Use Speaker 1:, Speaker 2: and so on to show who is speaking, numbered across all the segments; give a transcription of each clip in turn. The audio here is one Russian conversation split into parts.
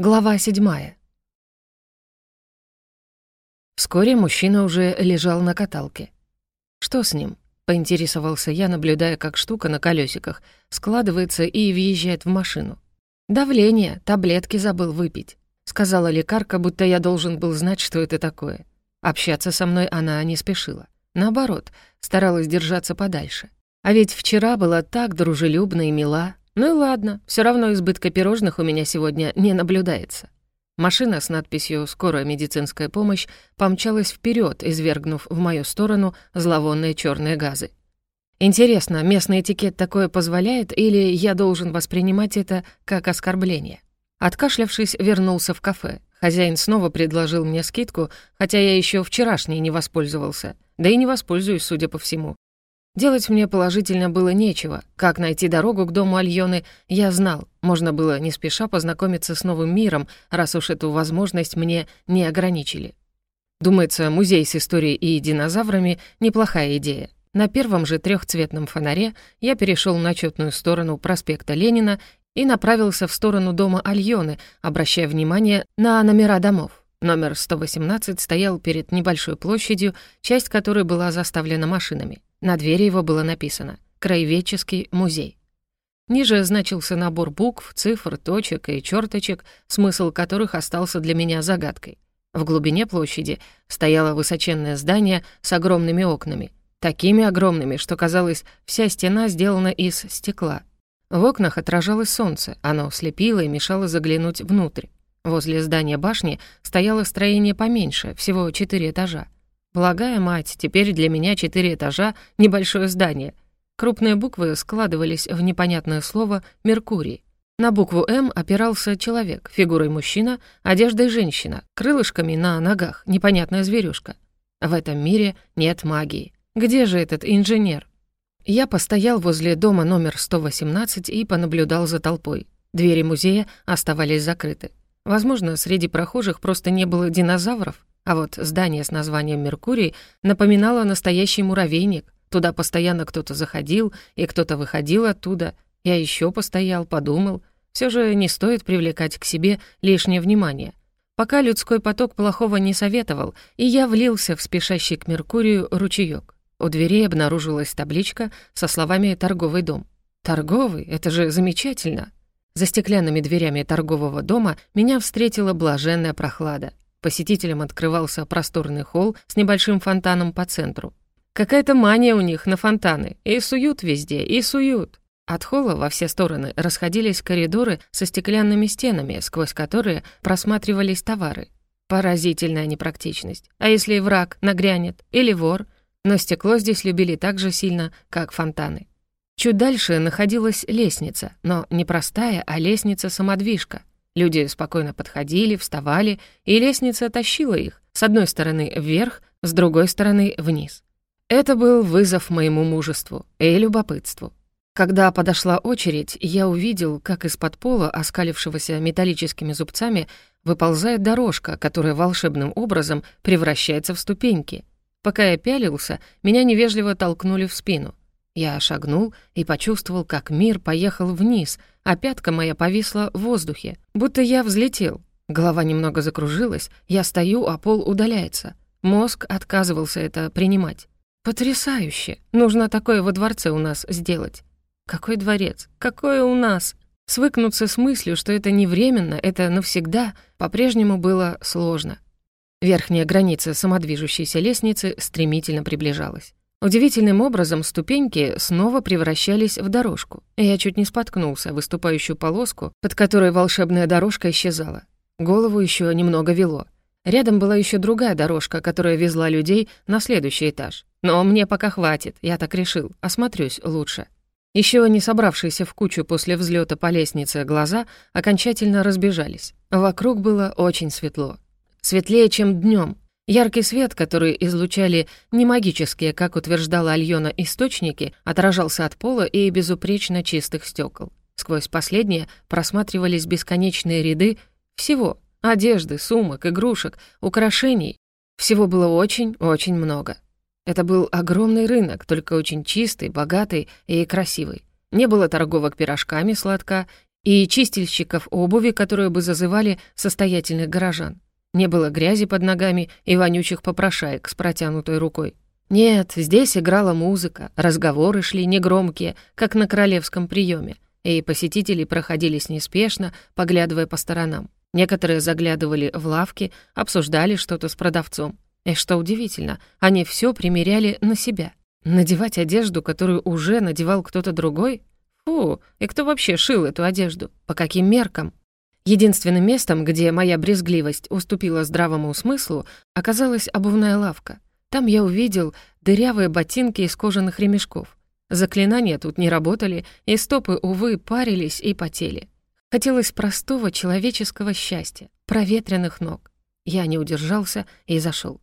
Speaker 1: Глава седьмая. Вскоре мужчина уже лежал на каталке. «Что с ним?» — поинтересовался я, наблюдая, как штука на колесиках складывается и въезжает в машину. «Давление, таблетки забыл выпить», — сказала лекарка, будто я должен был знать, что это такое. Общаться со мной она не спешила. Наоборот, старалась держаться подальше. А ведь вчера была так дружелюбна и мила, ну и ладно, все равно избытка пирожных у меня сегодня не наблюдается. Машина с надписью «Скорая медицинская помощь» помчалась вперед, извергнув в мою сторону зловонные черные газы. Интересно, местный этикет такое позволяет, или я должен воспринимать это как оскорбление? Откашлявшись, вернулся в кафе. Хозяин снова предложил мне скидку, хотя я еще вчерашний не воспользовался. Да и не воспользуюсь, судя по всему. Делать мне положительно было нечего. Как найти дорогу к дому Альоны, я знал. Можно было не спеша познакомиться с новым миром, раз уж эту возможность мне не ограничили. Думается, музей с историей и динозаврами — неплохая идея. На первом же трехцветном фонаре я перешел на четную сторону проспекта Ленина и направился в сторону дома Альоны, обращая внимание на номера домов. Номер 118 стоял перед небольшой площадью, часть которой была заставлена машинами. На двери его было написано «Краеведческий музей». Ниже значился набор букв, цифр, точек и черточек, смысл которых остался для меня загадкой. В глубине площади стояло высоченное здание с огромными окнами. Такими огромными, что, казалось, вся стена сделана из стекла. В окнах отражалось солнце, оно слепило и мешало заглянуть внутрь. Возле здания башни стояло строение поменьше, всего четыре этажа. Благая мать, теперь для меня четыре этажа — небольшое здание. Крупные буквы складывались в непонятное слово «Меркурий». На букву «М» опирался человек, фигурой мужчина, одеждой женщина, крылышками на ногах, непонятная зверюшка. В этом мире нет магии. Где же этот инженер? Я постоял возле дома номер 118 и понаблюдал за толпой. Двери музея оставались закрыты. Возможно, среди прохожих просто не было динозавров, а вот здание с названием «Меркурий» напоминало настоящий муравейник. Туда постоянно кто-то заходил, и кто-то выходил оттуда. Я еще постоял, подумал. Все же не стоит привлекать к себе лишнее внимание. Пока людской поток плохого не советовал, и я влился в спешащий к Меркурию ручеёк. У дверей обнаружилась табличка со словами «Торговый дом». «Торговый? Это же замечательно!» За стеклянными дверями торгового дома меня встретила блаженная прохлада. Посетителям открывался просторный холл с небольшим фонтаном по центру. Какая-то мания у них на фонтаны. И суют везде, и суют. От холла во все стороны расходились коридоры со стеклянными стенами, сквозь которые просматривались товары. Поразительная непрактичность. А если враг нагрянет? Или вор? Но стекло здесь любили так же сильно, как фонтаны. Чуть дальше находилась лестница, но не простая, а лестница-самодвижка. Люди спокойно подходили, вставали, и лестница тащила их, с одной стороны вверх, с другой стороны вниз. Это был вызов моему мужеству и любопытству. Когда подошла очередь, я увидел, как из-под пола, оскалившегося металлическими зубцами, выползает дорожка, которая волшебным образом превращается в ступеньки. Пока я пялился, меня невежливо толкнули в спину. Я шагнул и почувствовал, как мир поехал вниз, а пятка моя повисла в воздухе, будто я взлетел. Голова немного закружилась, я стою, а пол удаляется. Мозг отказывался это принимать. «Потрясающе! Нужно такое во дворце у нас сделать». «Какой дворец? Какое у нас?» Свыкнуться с мыслью, что это не временно, это навсегда, по-прежнему было сложно. Верхняя граница самодвижущейся лестницы стремительно приближалась. Удивительным образом ступеньки снова превращались в дорожку. Я чуть не споткнулся выступающую полоску, под которой волшебная дорожка исчезала. Голову еще немного вело. Рядом была еще другая дорожка, которая везла людей на следующий этаж. Но мне пока хватит, я так решил, осмотрюсь лучше. Еще не собравшиеся в кучу после взлета по лестнице глаза окончательно разбежались. Вокруг было очень светло. Светлее, чем днем, Яркий свет, который излучали не магические, как утверждала Альона, источники, отражался от пола и безупречно чистых стекол. Сквозь последние просматривались бесконечные ряды всего — одежды, сумок, игрушек, украшений. Всего было очень-очень много. Это был огромный рынок, только очень чистый, богатый и красивый. Не было торговок пирожками сладка и чистильщиков обуви, которые бы зазывали состоятельных горожан. Не было грязи под ногами и вонючих попрошаек с протянутой рукой. Нет, здесь играла музыка, разговоры шли негромкие, как на королевском приеме, и посетители проходились неспешно, поглядывая по сторонам. Некоторые заглядывали в лавки, обсуждали что-то с продавцом. И что удивительно, они все примеряли на себя. Надевать одежду, которую уже надевал кто-то другой? Фу, и кто вообще шил эту одежду? По каким меркам? Единственным местом, где моя брезгливость уступила здравому смыслу, оказалась обувная лавка. Там я увидел дырявые ботинки из кожаных ремешков. Заклинания тут не работали, и стопы, увы, парились и потели. Хотелось простого человеческого счастья, проветренных ног. Я не удержался и зашел.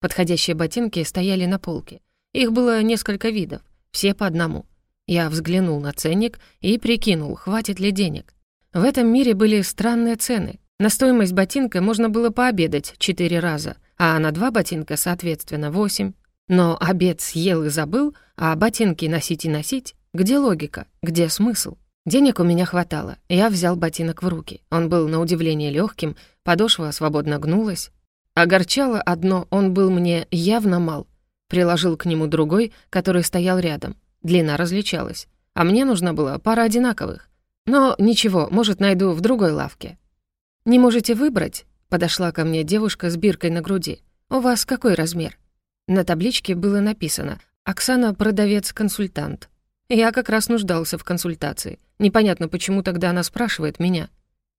Speaker 1: Подходящие ботинки стояли на полке. Их было несколько видов, все по одному. Я взглянул на ценник и прикинул, хватит ли денег. В этом мире были странные цены. На стоимость ботинка можно было пообедать четыре раза, а на два ботинка, соответственно, восемь. Но обед съел и забыл, а ботинки носить и носить. Где логика? Где смысл? Денег у меня хватало. Я взял ботинок в руки. Он был на удивление легким, подошва свободно гнулась. Огорчало одно, он был мне явно мал. Приложил к нему другой, который стоял рядом. Длина различалась. А мне нужна была пара одинаковых. Но ничего, может, найду в другой лавке. «Не можете выбрать?» — подошла ко мне девушка с биркой на груди. «У вас какой размер?» На табличке было написано «Оксана — продавец-консультант». Я как раз нуждался в консультации. Непонятно, почему тогда она спрашивает меня.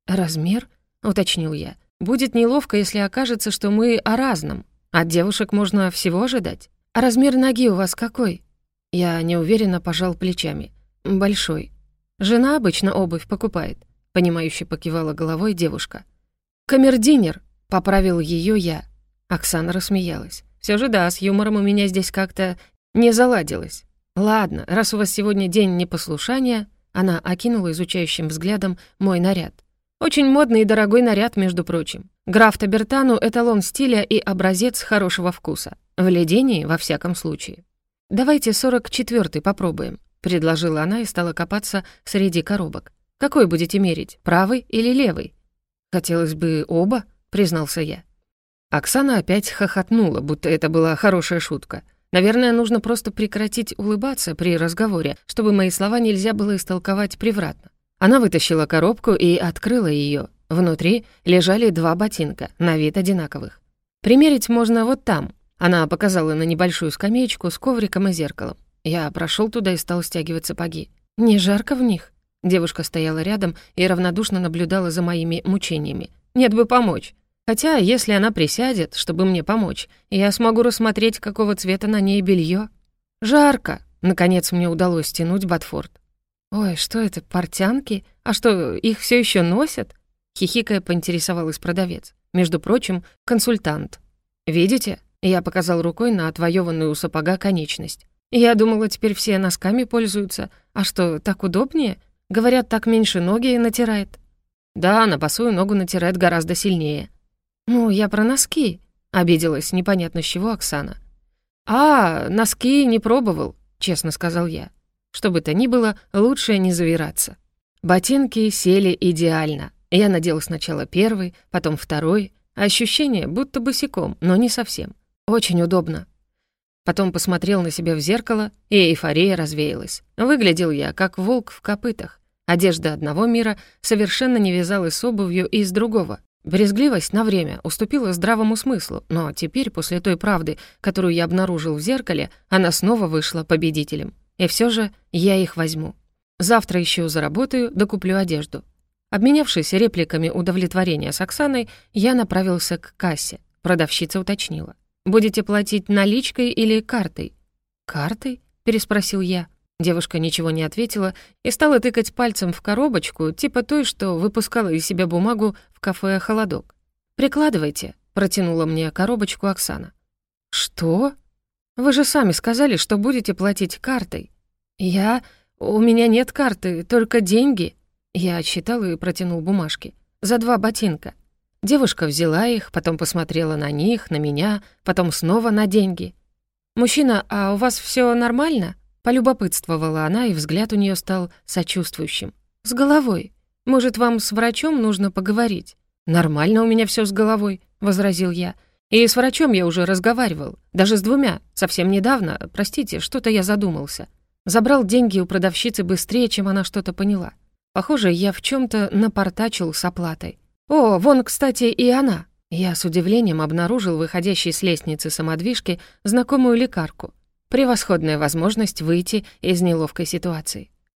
Speaker 1: «Размер?» — уточнил я. «Будет неловко, если окажется, что мы о разном. От девушек можно всего ожидать. А размер ноги у вас какой?» Я неуверенно пожал плечами. «Большой». «Жена обычно обувь покупает», — понимающе покивала головой девушка. «Камердинер», — поправил ее я. Оксана рассмеялась. Все же да, с юмором у меня здесь как-то не заладилось. «Ладно, раз у вас сегодня день непослушания...» Она окинула изучающим взглядом мой наряд. «Очень модный и дорогой наряд, между прочим. Граф Табертану — эталон стиля и образец хорошего вкуса. В ледении, во всяком случае. Давайте сорок четвертый попробуем», — предложила она и стала копаться среди коробок. «Какой будете мерить, правый или левый?» «Хотелось бы оба», — признался я. Оксана опять хохотнула, будто это была хорошая шутка — Наверное, нужно просто прекратить улыбаться при разговоре, чтобы мои слова нельзя было истолковать превратно. Она вытащила коробку и открыла ее. Внутри лежали два ботинка, на вид одинаковых. Примерить можно вот там. Она показала на небольшую скамеечку с ковриком и зеркалом. Я прошел туда и стал стягивать сапоги. Не жарко в них? Девушка стояла рядом и равнодушно наблюдала за моими мучениями. Нет бы помочь. Хотя, если она присядет, чтобы мне помочь, я смогу рассмотреть, какого цвета на ней белье. Жарко. Наконец мне удалось стянуть Батфорд. Ой, что это, портянки? А что, их все еще носят? Хихикая поинтересовалась продавец. Между прочим, консультант. Видите? Я показал рукой на отвоеванную у сапога конечность. Я думала, теперь все носками пользуются. А что, так удобнее? Говорят, так меньше ноги натирает. Да, на босую ногу натирает гораздо сильнее. «Ну, я про носки», — обиделась непонятно с чего Оксана. «А, носки не пробовал», — честно сказал я. Что бы то ни было, лучше не завираться. Ботинки сели идеально. Я надел сначала первый, потом второй. Ощущение, будто босиком, но не совсем. Очень удобно. Потом посмотрел на себя в зеркало, и эйфория развеялась. Выглядел я, как волк в копытах. Одежда одного мира совершенно не вязалась с обувью из другого. Брезгливость на время уступила здравому смыслу, но теперь, после той правды, которую я обнаружил в зеркале, она снова вышла победителем. И все же я их возьму. Завтра еще заработаю, докуплю одежду. Обменявшись репликами удовлетворения с Оксаной, я направился к кассе. Продавщица уточнила. «Будете платить наличкой или картой?» «Картой?» — переспросил я. Девушка ничего не ответила и стала тыкать пальцем в коробочку, типа той, что выпускала из себя бумагу в кафе «Холодок». «Прикладывайте», — протянула мне коробочку Оксана. «Что? Вы же сами сказали, что будете платить картой». «Я... У меня нет карты, только деньги». Я отсчитал и протянул бумажки. «За два ботинка». Девушка взяла их, потом посмотрела на них, на меня, потом снова на деньги. «Мужчина, а у вас все нормально?» Полюбопытствовала она, и взгляд у нее стал сочувствующим. «С головой. Может, вам с врачом нужно поговорить?» «Нормально у меня все с головой», — возразил я. «И с врачом я уже разговаривал. Даже с двумя. Совсем недавно. Простите, что-то я задумался. Забрал деньги у продавщицы быстрее, чем она что-то поняла. Похоже, я в чем то напортачил с оплатой. О, вон, кстати, и она». Я с удивлением обнаружил выходящей с лестницы самодвижки знакомую лекарку. Превосходная возможность выйти из неловкой ситуации.